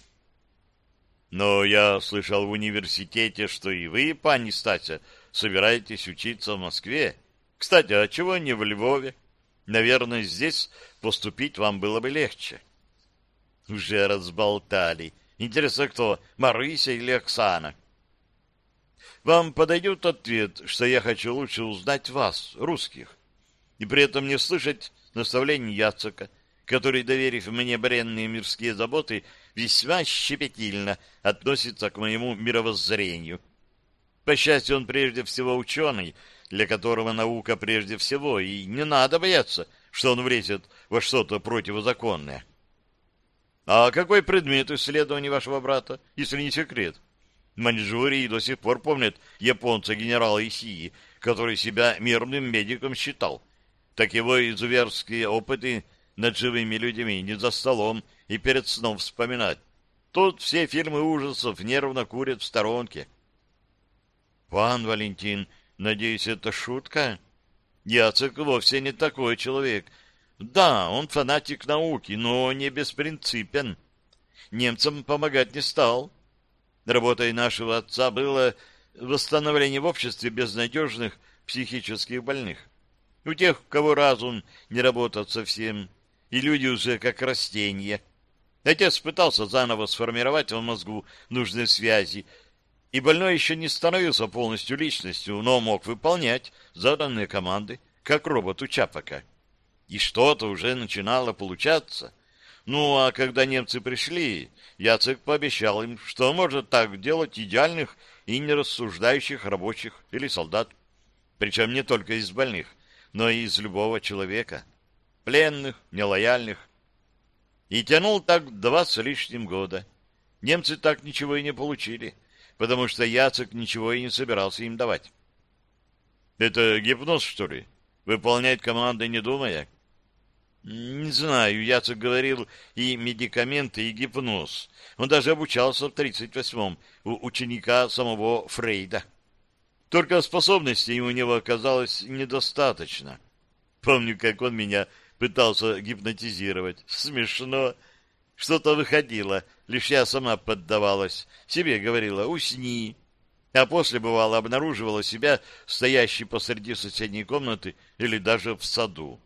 Но я слышал в университете, что и вы, пани Стася, собираетесь учиться в Москве. Кстати, а чего не в Львове? Наверное, здесь поступить вам было бы легче. Уже разболтали. Интересно, кто, Марыся или Оксана? Вам подойдет ответ, что я хочу лучше узнать вас, русских, и при этом не слышать наставлений Яцека, который, доверив мне бренные мирские заботы, весьма щепетильно относится к моему мировоззрению. По счастью, он прежде всего ученый, для которого наука прежде всего, и не надо бояться, что он влезет во что-то противозаконное. А какой предмет исследований вашего брата, если не секрет? Маньчжурии до сих пор помнят японца генерала Исии, который себя мирным медиком считал. Так его изуверские опыты над живыми людьми не за столом и перед сном вспоминать. Тут все фильмы ужасов нервно курят в сторонке. Пан Валентин, надеюсь, это шутка? Яцек вовсе не такой человек. Да, он фанатик науки, но не беспринципен. Немцам помогать не стал. Работой нашего отца было восстановление в обществе безнадежных психических больных. У тех, у кого разум не работает совсем, и люди уже как растения. Отец пытался заново сформировать в мозгу нужные связи, и больной еще не становился полностью личностью, но мог выполнять заданные команды, как робот у Чапака. И что-то уже начинало получаться. Ну, а когда немцы пришли, Яцек пообещал им, что может так делать идеальных и нерассуждающих рабочих или солдат. Причем не только из больных, но и из любого человека пленных, нелояльных. И тянул так два с лишним года. Немцы так ничего и не получили, потому что Яцек ничего и не собирался им давать. Это гипноз, что ли? Выполнять команды не думая? Не знаю, Яцек говорил и медикаменты, и гипноз. Он даже обучался в 38-м у ученика самого Фрейда. Только способностей у него оказалось недостаточно. Помню, как он меня пытался гипнотизировать. Смешно. Что-то выходило, лишь я сама поддавалась. Себе говорила «усни». А после, бывало, обнаруживала себя стоящей посреди соседней комнаты или даже в саду.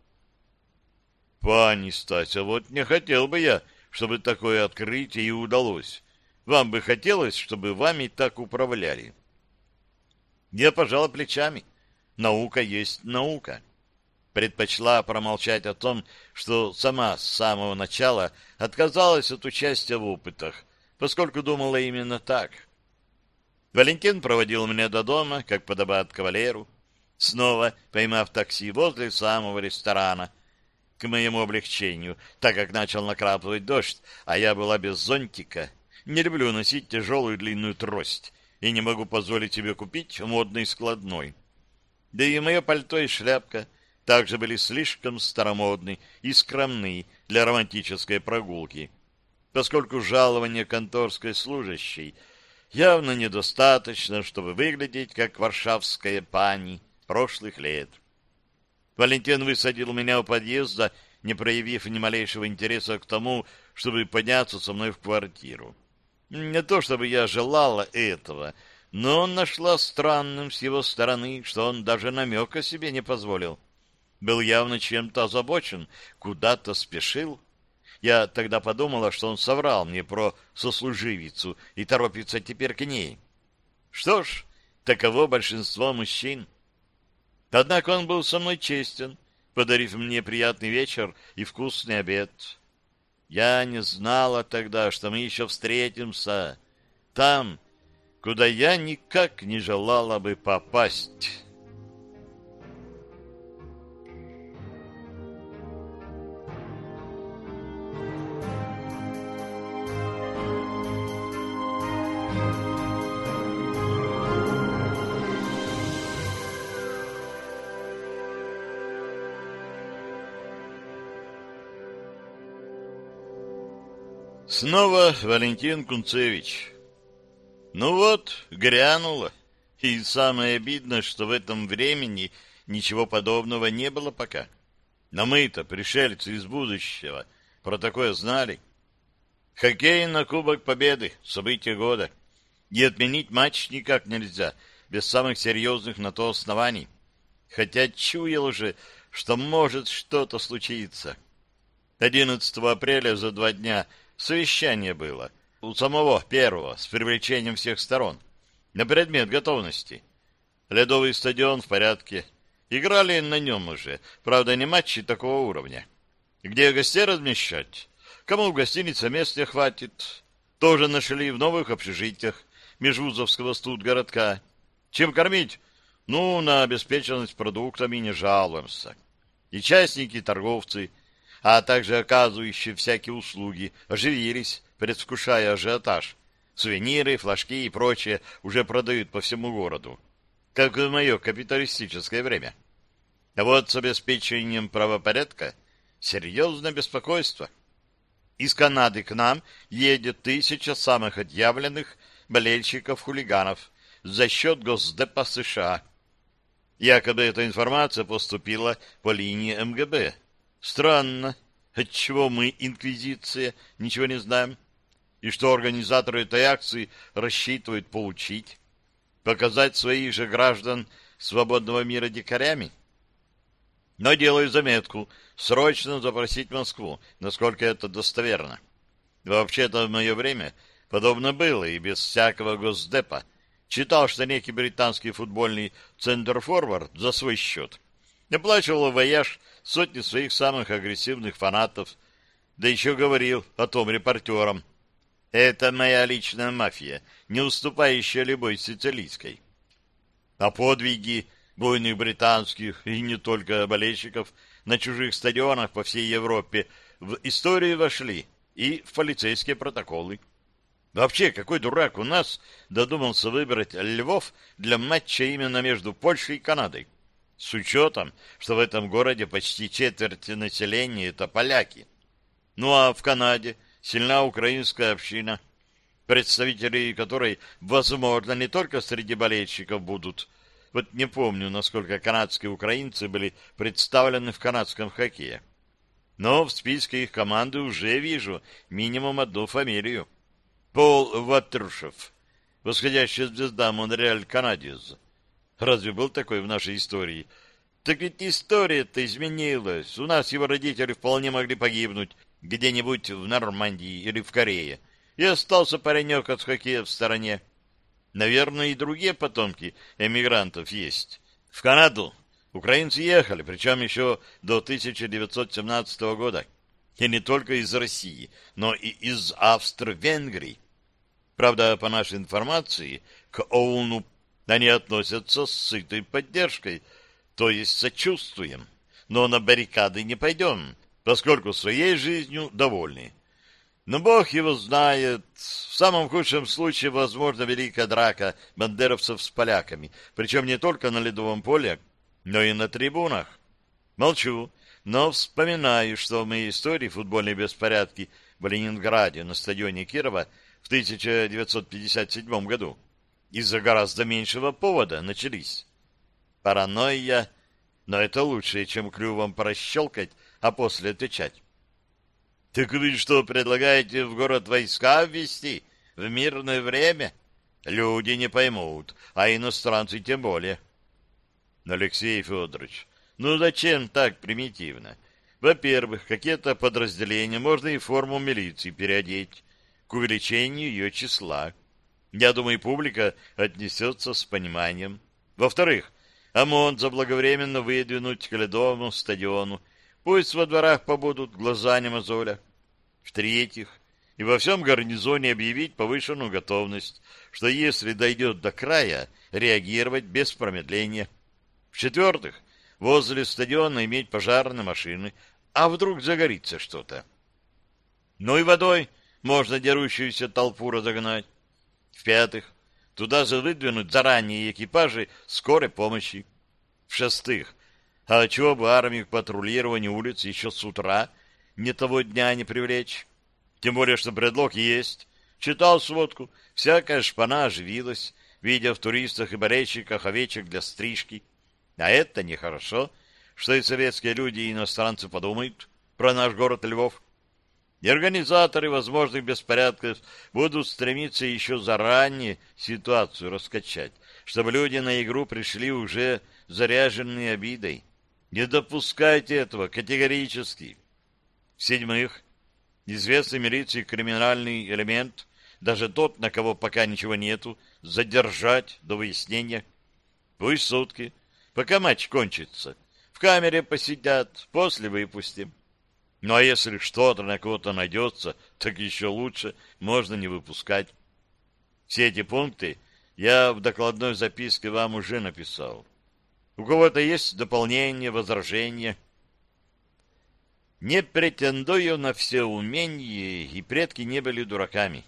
«Пани Стася, вот не хотел бы я, чтобы такое открытие и удалось. Вам бы хотелось, чтобы вами так управляли?» Я пожала плечами. Наука есть наука предпочла промолчать о том, что сама с самого начала отказалась от участия в опытах, поскольку думала именно так. Валентин проводил меня до дома, как подобает кавалеру, снова поймав такси возле самого ресторана, к моему облегчению, так как начал накрапывать дождь, а я была без зонтика. Не люблю носить тяжелую длинную трость и не могу позволить себе купить модный складной. Да и мое пальто и шляпка также были слишком старомодны и скромны для романтической прогулки, поскольку жалование конторской служащей явно недостаточно, чтобы выглядеть как варшавская пани прошлых лет. Валентин высадил меня у подъезда, не проявив ни малейшего интереса к тому, чтобы подняться со мной в квартиру. Не то чтобы я желала этого, но он нашла странным с его стороны, что он даже намека себе не позволил был явно чем-то озабочен, куда-то спешил. Я тогда подумала, что он соврал мне про сослуживицу и торопится теперь к ней. Что ж, таково большинство мужчин. Однако он был со мной честен, подарив мне приятный вечер и вкусный обед. Я не знала тогда, что мы еще встретимся там, куда я никак не желала бы попасть». Снова Валентин Кунцевич. Ну вот, грянуло. И самое обидное, что в этом времени ничего подобного не было пока. Но мы-то, пришельцы из будущего, про такое знали. Хоккей на Кубок Победы, событие года. И отменить матч никак нельзя, без самых серьезных на то оснований. Хотя чуял уже, что может что-то случиться. 11 апреля за два дня – Совещание было у самого первого с привлечением всех сторон на предмет готовности. Ледовый стадион в порядке. Играли на нем уже, правда, не матчи такого уровня. Где гостей размещать? Кому в гостинице мест не хватит? Тоже нашли в новых общежитиях межвузовского студгородка. Чем кормить? Ну, на обеспеченность продуктами не жалуемся. И частники, и торговцы – а также оказывающие всякие услуги, оживились, предвкушая ажиотаж. Сувениры, флажки и прочее уже продают по всему городу, как в мое капиталистическое время. А вот с обеспечением правопорядка серьезное беспокойство. Из Канады к нам едет тысяча самых отъявленных болельщиков-хулиганов за счет Госдепа США. Якобы эта информация поступила по линии МГБ. Странно, отчего мы, инквизиция, ничего не знаем, и что организаторы этой акции рассчитывают получить, показать своих же граждан свободного мира дикарями. Но делаю заметку, срочно запросить Москву, насколько это достоверно. Вообще-то в мое время подобно было и без всякого госдепа. Читал, что некий британский футбольный центр-форвард за свой счет оплачивал вояж сотни своих самых агрессивных фанатов, да еще говорил о том репортерам. Это моя личная мафия, не уступающая любой сицилийской. А подвиги буйных британских и не только болельщиков на чужих стадионах по всей Европе в историю вошли и в полицейские протоколы. Вообще, какой дурак у нас додумался выбрать Львов для матча именно между Польшей и Канадой? С учетом, что в этом городе почти четверть населения — это поляки. Ну а в Канаде сильна украинская община, представители которой, возможно, не только среди болельщиков будут. Вот не помню, насколько канадские украинцы были представлены в канадском хоккее. Но в списке их команды уже вижу минимум одну фамилию. Пол Ватрушев, восходящая звезда Монреаль Канадиз. Разве был такой в нашей истории? Так ведь история-то изменилась. У нас его родители вполне могли погибнуть где-нибудь в Нормандии или в Корее. И остался паренек от хоккея в стороне. Наверное, и другие потомки эмигрантов есть. В Канаду украинцы ехали, причем еще до 1917 года. И не только из России, но и из Австро-Венгрии. Правда, по нашей информации, к Оуну они относятся с сытой поддержкой, то есть сочувствуем. Но на баррикады не пойдем, поскольку своей жизнью довольны. Но Бог его знает. В самом худшем случае, возможно, великая драка бандеровцев с поляками, причем не только на ледовом поле, но и на трибунах. Молчу, но вспоминаю, что в моей истории футбольные беспорядки в Ленинграде на стадионе Кирова в 1957 году из-за гораздо меньшего повода начались. Паранойя, но это лучше, чем клювом прощелкать, а после отвечать. Так вы что, предлагаете в город войска ввести в мирное время? Люди не поймут, а иностранцы тем более. Алексей Федорович, ну зачем так примитивно? Во-первых, какие-то подразделения можно и форму милиции переодеть к увеличению ее числа. Я думаю, публика отнесется с пониманием. Во-вторых, ОМОН заблаговременно выдвинуть к ледовому стадиону. Пусть во дворах побудут глаза не мозоля. В-третьих, и во всем гарнизоне объявить повышенную готовность, что если дойдет до края, реагировать без промедления. В-четвертых, возле стадиона иметь пожарные машины, а вдруг загорится что-то. Ну и водой можно дерущуюся толпу разогнать. В-пятых, туда же выдвинуть заранее экипажи скорой помощи. В-шестых, а чего бы армию к патрулированию улиц еще с утра не того дня не привлечь? Тем более, что предлог есть. Читал сводку, всякая шпана оживилась, видя в туристах и болельщиках овечек для стрижки. А это нехорошо, что и советские люди, и иностранцы подумают про наш город Львов. И организаторы возможных беспорядков будут стремиться еще заранее ситуацию раскачать, чтобы люди на игру пришли уже заряженные обидой. Не допускайте этого категорически. В-седьмых, известный милиции криминальный элемент, даже тот, на кого пока ничего нету, задержать до выяснения. Пусть сутки, пока матч кончится. В камере посидят, после выпустим. Ну а если что-то на кого-то найдется, так еще лучше, можно не выпускать. Все эти пункты я в докладной записке вам уже написал. У кого-то есть дополнение, возражение? Не претендую на все умения, и предки не были дураками,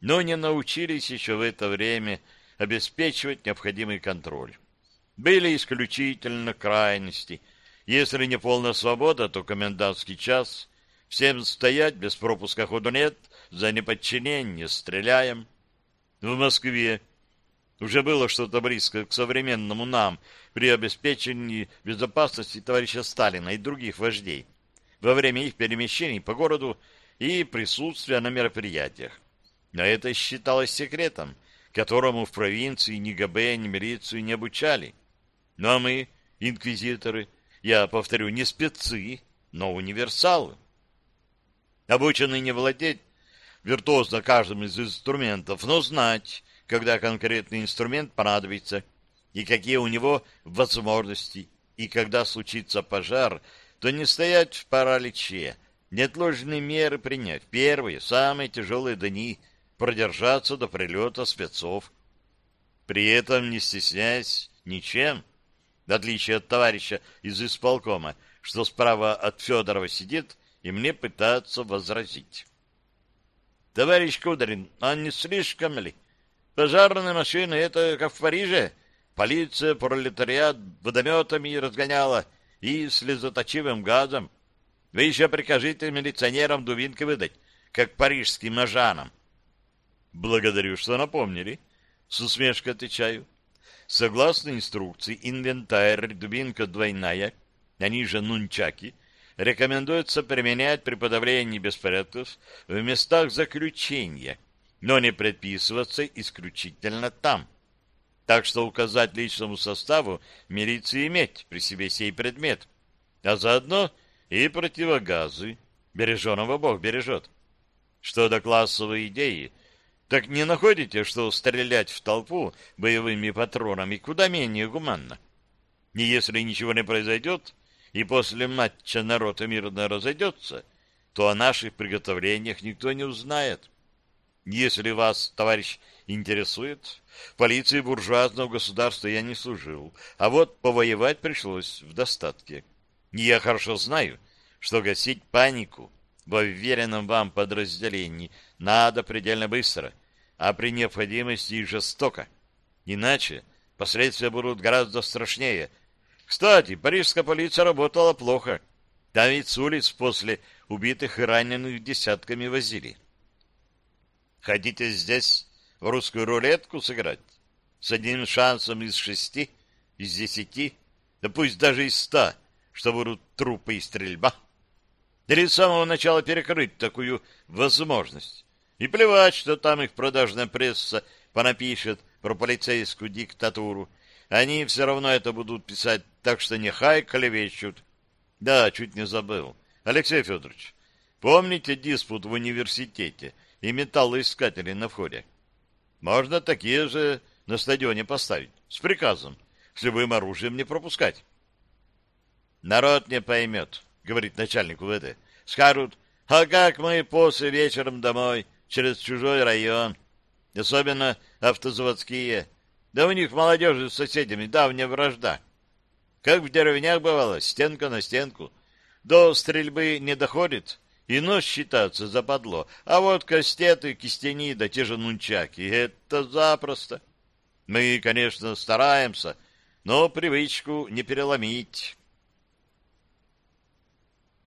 но не научились еще в это время обеспечивать необходимый контроль. Были исключительно крайности — если не полная свобода, то комендантский час. Всем стоять, без пропуска ходу нет, за неподчинение стреляем. В Москве уже было что-то близко к современному нам при обеспечении безопасности товарища Сталина и других вождей во время их перемещений по городу и присутствия на мероприятиях. Но это считалось секретом, которому в провинции ни ГБ, ни милицию не обучали. А мы, инквизиторы, я повторю, не спецы, но универсалы. Обученный не владеть виртуозно каждым из инструментов, но знать, когда конкретный инструмент понадобится и какие у него возможности, и когда случится пожар, то не стоять в параличе, неотложные меры принять. Первые, самые тяжелые дни, продержаться до прилета спецов. При этом не стесняясь ничем, в отличие от товарища из исполкома, что справа от Федорова сидит и мне пытается возразить. Товарищ Кудрин, а не слишком ли? Пожарные машины — это как в Париже. Полиция пролетариат водометами разгоняла и слезоточивым газом. Вы еще прикажите милиционерам дубинки выдать, как парижским ножанам. Благодарю, что напомнили. С усмешкой отвечаю. Согласно инструкции, инвентарь дубинка двойная, они же нунчаки, рекомендуется применять при подавлении беспорядков в местах заключения, но не предписываться исключительно там. Так что указать личному составу милиции иметь при себе сей предмет, а заодно и противогазы. Береженого Бог бережет. Что до классовой идеи, так не находите, что стрелять в толпу боевыми патронами куда менее гуманно? И если ничего не произойдет, и после матча народ мирно разойдется, то о наших приготовлениях никто не узнает. Если вас, товарищ, интересует, в полиции буржуазного государства я не служил, а вот повоевать пришлось в достатке. И я хорошо знаю, что гасить панику во уверенном вам подразделении надо предельно быстро, а при необходимости и жестоко. Иначе последствия будут гораздо страшнее. Кстати, парижская полиция работала плохо. Там ведь с улиц после убитых и раненых десятками возили. Хотите здесь в русскую рулетку сыграть? С одним шансом из шести, из десяти, да пусть даже из ста, что будут трупы и стрельба? Или с самого начала перекрыть такую возможность. И плевать, что там их продажная пресса понапишет про полицейскую диктатуру. Они все равно это будут писать, так что нехай клевещут. Да, чуть не забыл. Алексей Федорович, помните диспут в университете и металлоискатели на входе? Можно такие же на стадионе поставить, с приказом, с любым оружием не пропускать. Народ не поймет, говорит начальник УВД. Скажут, а как мы после вечером домой, через чужой район? Особенно автозаводские. Да у них молодежи с соседями давняя вражда. Как в деревнях бывало, стенка на стенку. До стрельбы не доходит, и нос считается западло. А вот кастеты, кистени, да те же нунчаки — это запросто. Мы, конечно, стараемся, но привычку не переломить.